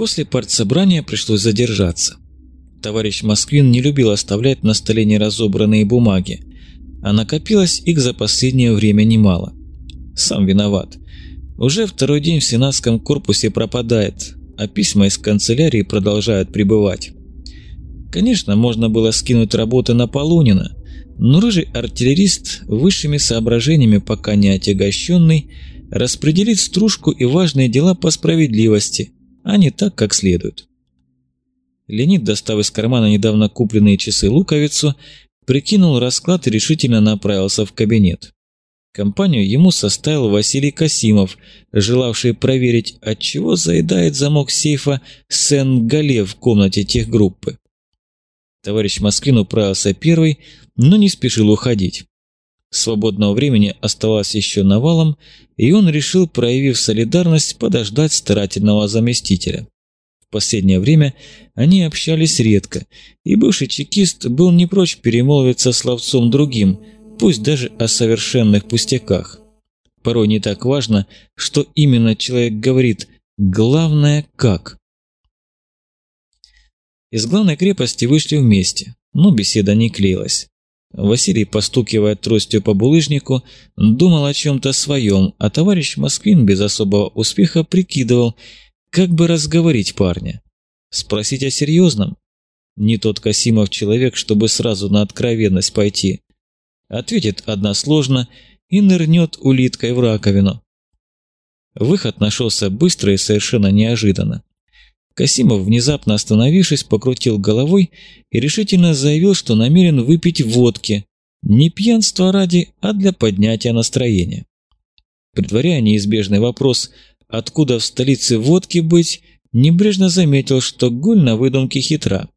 После партсобрания пришлось задержаться. Товарищ Москвин не любил оставлять на столе неразобранные бумаги, а накопилось их за последнее время немало. Сам виноват. Уже второй день в сенатском корпусе пропадает, а письма из канцелярии продолжают прибывать. Конечно, можно было скинуть работы на Полунина, но рыжий артиллерист, высшими соображениями пока не отягощенный, распределит стружку и важные дела по справедливости, а не так, как следует. Леонид, достав из кармана недавно купленные часы луковицу, прикинул расклад и решительно направился в кабинет. Компанию ему составил Василий Касимов, желавший проверить, отчего заедает замок сейфа Сен-Гале в комнате техгруппы. Товарищ Москвин управился первый, но не спешил уходить. Свободного времени оставалось еще навалом, и он решил, проявив солидарность, подождать старательного заместителя. В последнее время они общались редко, и бывший чекист был не прочь перемолвиться словцом другим, пусть даже о совершенных пустяках. Порой не так важно, что именно человек говорит, главное – как. Из главной крепости вышли вместе, но беседа не клеилась. Василий, постукивая тростью по булыжнику, думал о чем-то своем, а товарищ Москвин без особого успеха прикидывал, как бы разговорить парня. Спросить о серьезном? Не тот Касимов человек, чтобы сразу на откровенность пойти. Ответит односложно и нырнет улиткой в раковину. Выход нашелся быстро и совершенно неожиданно. Касимов, внезапно остановившись, покрутил головой и решительно заявил, что намерен выпить водки. Не пьянство ради, а для поднятия настроения. Предваряя неизбежный вопрос, откуда в столице водки быть, небрежно заметил, что гуль на выдумке хитра.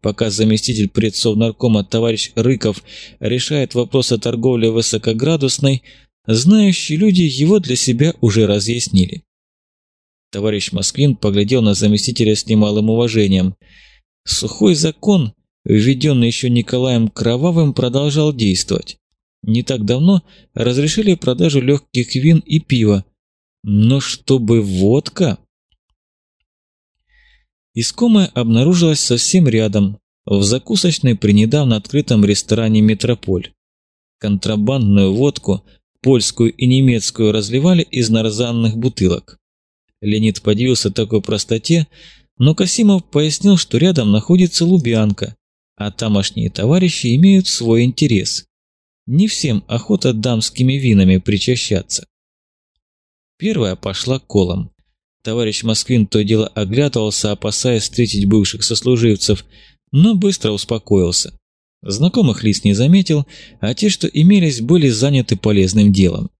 Пока заместитель предсовнаркома товарищ Рыков решает вопрос о торговле высокоградусной, знающие люди его для себя уже разъяснили. Товарищ Москвин поглядел на заместителя с немалым уважением. Сухой закон, введенный еще Николаем Кровавым, продолжал действовать. Не так давно разрешили продажу легких вин и пива. Но чтобы водка... Искомая обнаружилась совсем рядом, в закусочной при недавно открытом ресторане «Метрополь». Контрабандную водку, польскую и немецкую, разливали из нарзанных бутылок. Леонид подивился такой простоте, но Касимов пояснил, что рядом находится Лубянка, а тамошние товарищи имеют свой интерес. Не всем охота дамскими винами причащаться. Первая пошла колом. Товарищ Москвин то дело оглядывался, опасаясь встретить бывших сослуживцев, но быстро успокоился. Знакомых лиц не заметил, а те, что имелись, были заняты полезным делом.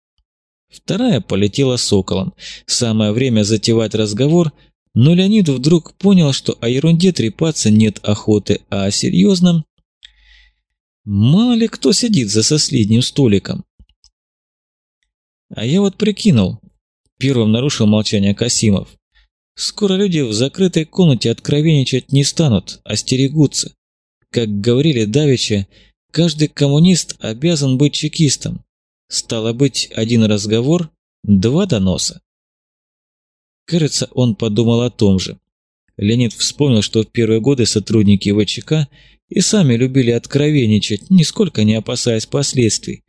Вторая полетела соколом. Самое время затевать разговор, но Леонид вдруг понял, что о ерунде трепаться нет охоты, а о серьезном... Мало ли кто сидит за соседним столиком. А я вот прикинул. Первым нарушил молчание Касимов. Скоро люди в закрытой комнате откровенничать не станут, а стерегутся. Как говорили давеча, каждый коммунист обязан быть чекистом. Стало быть, один разговор, два доноса. Кажется, он подумал о том же. Леонид вспомнил, что в первые годы сотрудники ВЧК и сами любили откровенничать, нисколько не опасаясь последствий.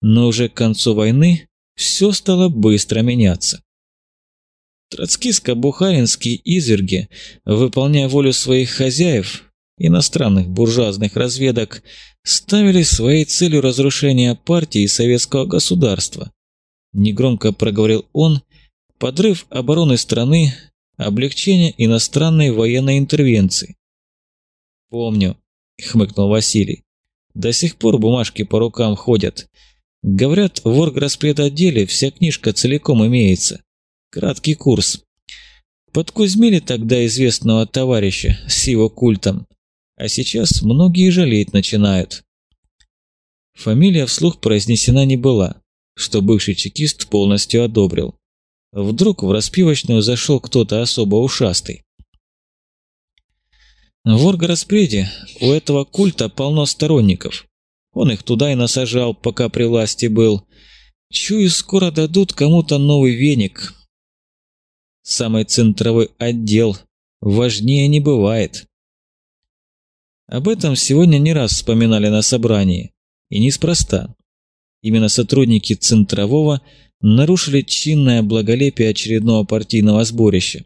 Но уже к концу войны все стало быстро меняться. Троцкиско-бухаринские изверги, выполняя волю своих хозяев, иностранных буржуазных разведок, ставили своей целью разрушение партии и советского государства. Негромко проговорил он, подрыв обороны страны, облегчение иностранной военной интервенции. «Помню», — хмыкнул Василий. «До сих пор бумажки по рукам ходят. Говорят, в орграспредотделе вся книжка целиком имеется. Краткий курс. Подкузмили тогда известного товарища с его культом. А сейчас многие жалеть начинают. Фамилия вслух произнесена не была, что бывший чекист полностью одобрил. Вдруг в распивочную зашел кто-то особо ушастый. В Оргораспреде у этого культа полно сторонников. Он их туда и насажал, пока при власти был. Чую, скоро дадут кому-то новый веник. Самый центровой отдел важнее не бывает. Об этом сегодня не раз вспоминали на собрании, и неспроста. Именно сотрудники Центрового нарушили чинное благолепие очередного партийного сборища.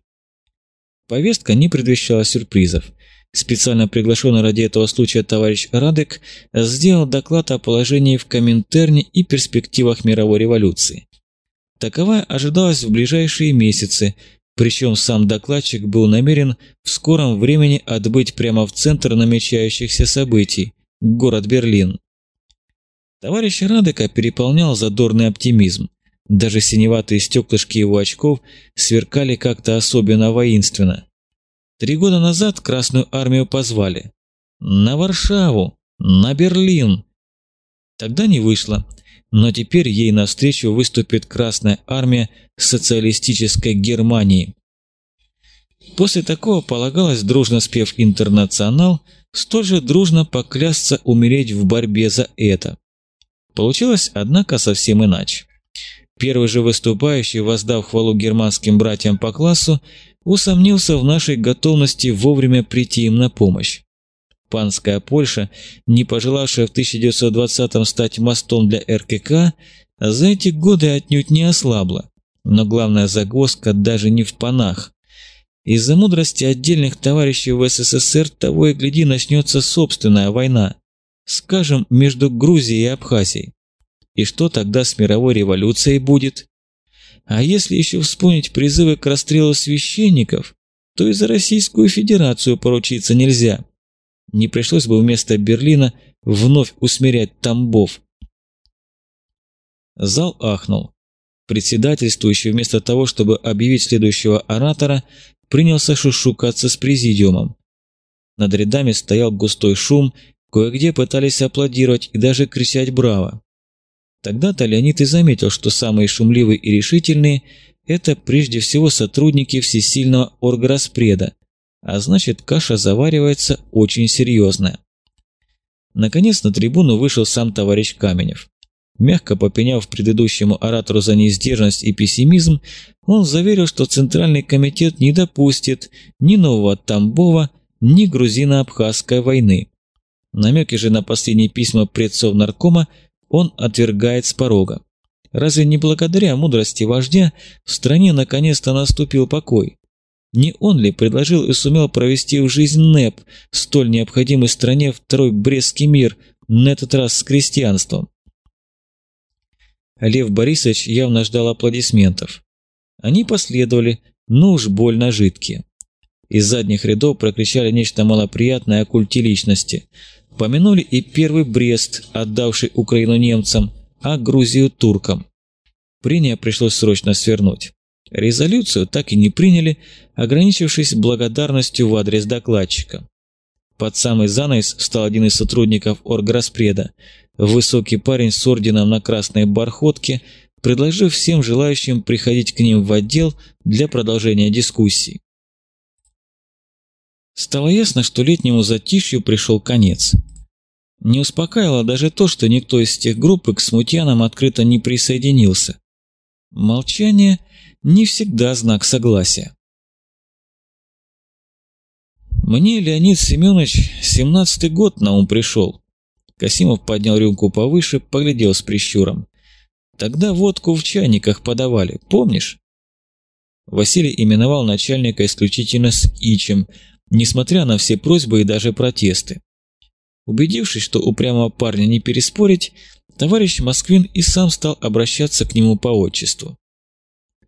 Повестка не предвещала сюрпризов. Специально приглашенный ради этого случая товарищ Радек сделал доклад о положении в Коминтерне и перспективах мировой революции. Таковая ожидалась в ближайшие месяцы, причем сам докладчик был намерен в скором времени отбыть прямо в центр намечающихся событий – город Берлин. Товарищ Радека переполнял задорный оптимизм. Даже синеватые стеклышки его очков сверкали как-то особенно воинственно. Три года назад Красную Армию позвали. На Варшаву, на Берлин. Тогда не вышло, но теперь ей навстречу выступит Красная Армия социалистической Германии. После такого полагалось, дружно спев «Интернационал», столь же дружно поклясться умереть в борьбе за это. Получилось, однако, совсем иначе. Первый же выступающий, воздав хвалу германским братьям по классу, усомнился в нашей готовности вовремя прийти им на помощь. Панская Польша, не пожелавшая в 1920-м стать мостом для РКК, за эти годы отнюдь не ослабла. Но главная загвоздка даже не в панах. Из-за мудрости отдельных товарищей в СССР того и гляди начнется собственная война. Скажем, между Грузией и Абхазией. И что тогда с мировой революцией будет? А если еще вспомнить призывы к расстрелу священников, то и за Российскую Федерацию поручиться нельзя. Не пришлось бы вместо Берлина вновь усмирять Тамбов. Зал ахнул. Председательствующий вместо того, чтобы объявить следующего оратора, принялся шушукаться с президиумом. Над рядами стоял густой шум, кое-где пытались аплодировать и даже кричать «Браво!». Тогда-то Леонид и заметил, что самые шумливые и решительные – это прежде всего сотрудники всесильного орграспреда, а значит каша заваривается очень серьезная. Наконец на трибуну вышел сам товарищ Каменев. Мягко попеняв предыдущему оратору за неиздержанность и пессимизм, он заверил, что Центральный комитет не допустит ни нового Тамбова, ни грузино-абхазской войны. Намеки же на последние письма предцов наркома он отвергает с порога. Разве не благодаря мудрости вождя в стране наконец-то наступил покой? Не он ли предложил и сумел провести в жизнь НЭП, столь необходимый стране второй Брестский мир, на этот раз с крестьянством? Лев Борисович явно ждал аплодисментов. Они последовали, но уж больно жидкие. Из задних рядов прокричали нечто малоприятное о культе личности – Помянули и первый Брест, отдавший Украину немцам, а Грузию туркам. Прения пришлось срочно свернуть. Резолюцию так и не приняли, ограничившись благодарностью в адрес докладчика. Под самый занавес встал один из сотрудников орграспреда, высокий парень с орденом на красной бархотке, предложив всем желающим приходить к ним в отдел для продолжения дискуссий. Стало ясно, что летнему затишью пришел конец. Не успокаивало даже то, что никто из тех группы к смутьянам открыто не присоединился. Молчание не всегда знак согласия. Мне Леонид Семенович семнадцатый год на ум пришел. Касимов поднял рюмку повыше, поглядел с прищуром. Тогда водку в чайниках подавали, помнишь? Василий именовал начальника исключительно с Ичем, несмотря на все просьбы и даже протесты. Убедившись, что упрямого парня не переспорить, товарищ Москвин и сам стал обращаться к нему по отчеству.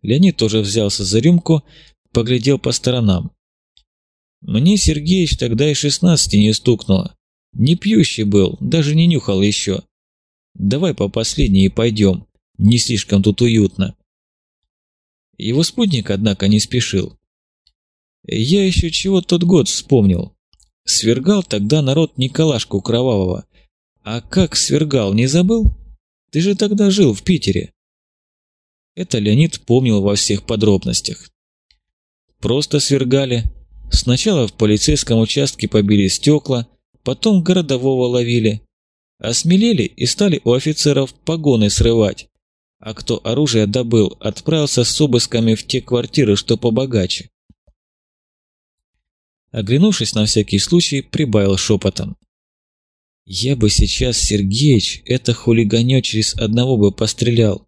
Леонид тоже взялся за рюмку, поглядел по сторонам. Мне Сергеич тогда и шестнадцати не стукнуло. Не пьющий был, даже не нюхал еще. Давай по последней и пойдем, не слишком тут уютно. Его спутник, однако, не спешил. Я еще чего тот год вспомнил. Свергал тогда народ Николашку Кровавого. А как свергал, не забыл? Ты же тогда жил в Питере. Это Леонид помнил во всех подробностях. Просто свергали. Сначала в полицейском участке побили стекла, потом городового ловили. Осмелели и стали у офицеров погоны срывать. А кто оружие добыл, отправился с обысками в те квартиры, что побогаче. Оглянувшись на всякий случай, прибавил шепотом. «Я бы сейчас, Сергеич, это хулиганё через одного бы пострелял,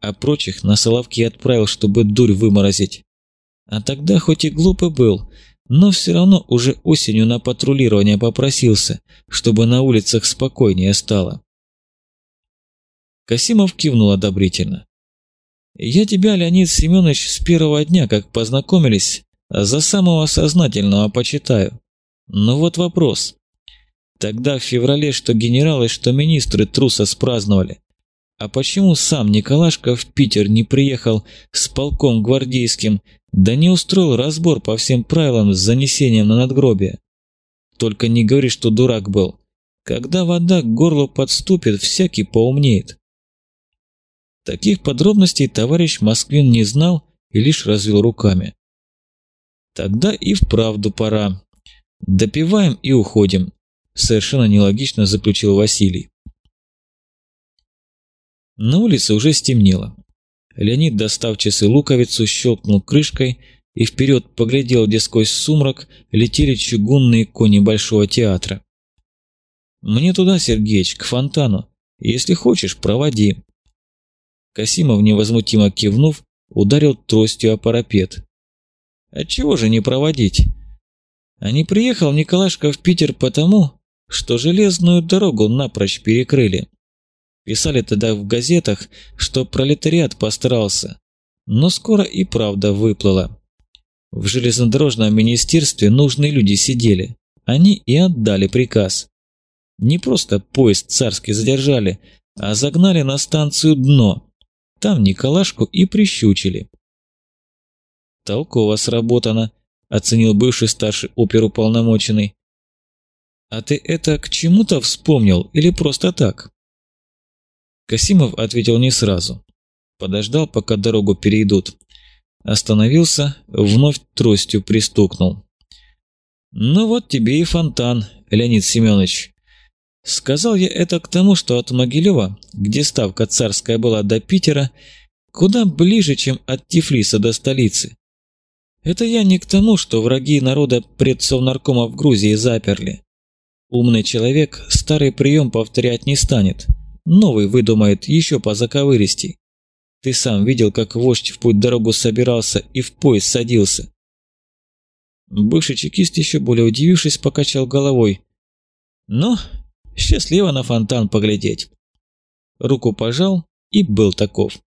а прочих на Соловки отправил, чтобы дурь выморозить. А тогда хоть и глупый был, но все равно уже осенью на патрулирование попросился, чтобы на улицах спокойнее стало». Касимов кивнул одобрительно. «Я тебя, Леонид Семенович, с первого дня, как познакомились, за самого сознательного почитаю. Но вот вопрос. Тогда в феврале что генералы, что министры труса спраздновали. А почему сам Николашка в Питер не приехал с полком гвардейским, да не устроил разбор по всем правилам с занесением на надгробие? Только не говори, что дурак был. Когда вода к горлу подступит, всякий поумнеет. Таких подробностей товарищ Москвин не знал и лишь развел руками. Тогда и вправду пора. Допиваем и уходим. Совершенно нелогично заключил Василий. На улице уже стемнело. Леонид, достав часы луковицу, щелкнул крышкой и вперед поглядел, где сквозь сумрак летели чугунные кони Большого театра. «Мне туда, Сергеич, к фонтану. Если хочешь, проводи». Касимов, невозмутимо кивнув, ударил тростью о парапет. Отчего же не проводить? А не приехал Николашка в Питер потому, что железную дорогу напрочь перекрыли. Писали тогда в газетах, что пролетариат постарался, но скоро и правда выплыла. В железнодорожном министерстве нужные люди сидели, они и отдали приказ. Не просто поезд царский задержали, а загнали на станцию «Дно». Там Николашку и прищучили. «Толково сработано», – оценил бывший старший оперуполномоченный. «А ты это к чему-то вспомнил или просто так?» Касимов ответил не сразу. Подождал, пока дорогу перейдут. Остановился, вновь тростью пристукнул. «Ну вот тебе и фонтан, Леонид Семенович. Сказал я это к тому, что от Могилева, где ставка царская была до Питера, куда ближе, чем от Тифлиса до столицы. Это я не к тому, что враги народа предсовнаркома в Грузии заперли. Умный человек старый прием повторять не станет. Новый выдумает еще по заковыристей. Ты сам видел, как вождь в путь дорогу собирался и в поезд садился. Бывший чекист, еще более удивившись, покачал головой. Ну, счастливо на фонтан поглядеть. Руку пожал и был таков.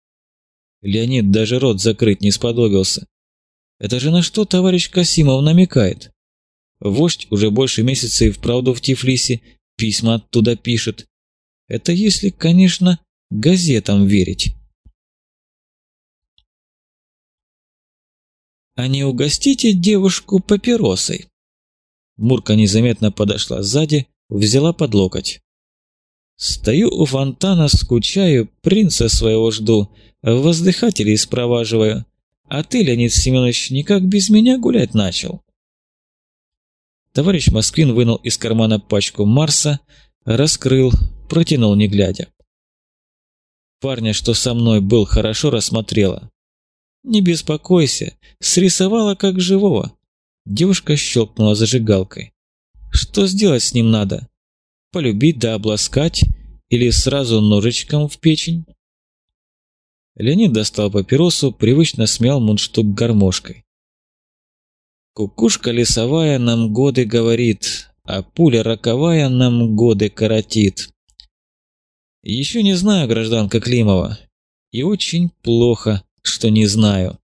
Леонид даже рот закрыть не сподобился. Это же на что товарищ Касимов намекает? Вождь уже больше месяца и вправду в Тифлисе, письма оттуда пишет. Это если, конечно, газетам верить. «А не угостите девушку папиросой?» Мурка незаметно подошла сзади, взяла под локоть. «Стою у фонтана, скучаю, принца своего жду, воздыхателей спроваживаю. А ты, Леонид Семенович, никак без меня гулять начал. Товарищ Москвин вынул из кармана пачку Марса, раскрыл, протянул не глядя. Парня, что со мной был, хорошо рассмотрела. Не беспокойся, срисовала как живого. Девушка щелкнула зажигалкой. Что сделать с ним надо? Полюбить да обласкать или сразу ножичком в печень? Леонид достал папиросу, привычно смял мундштук гармошкой. Кукушка лесовая нам годы говорит, а пуля роковая нам годы коротит. Еще не знаю, гражданка Климова, и очень плохо, что не знаю.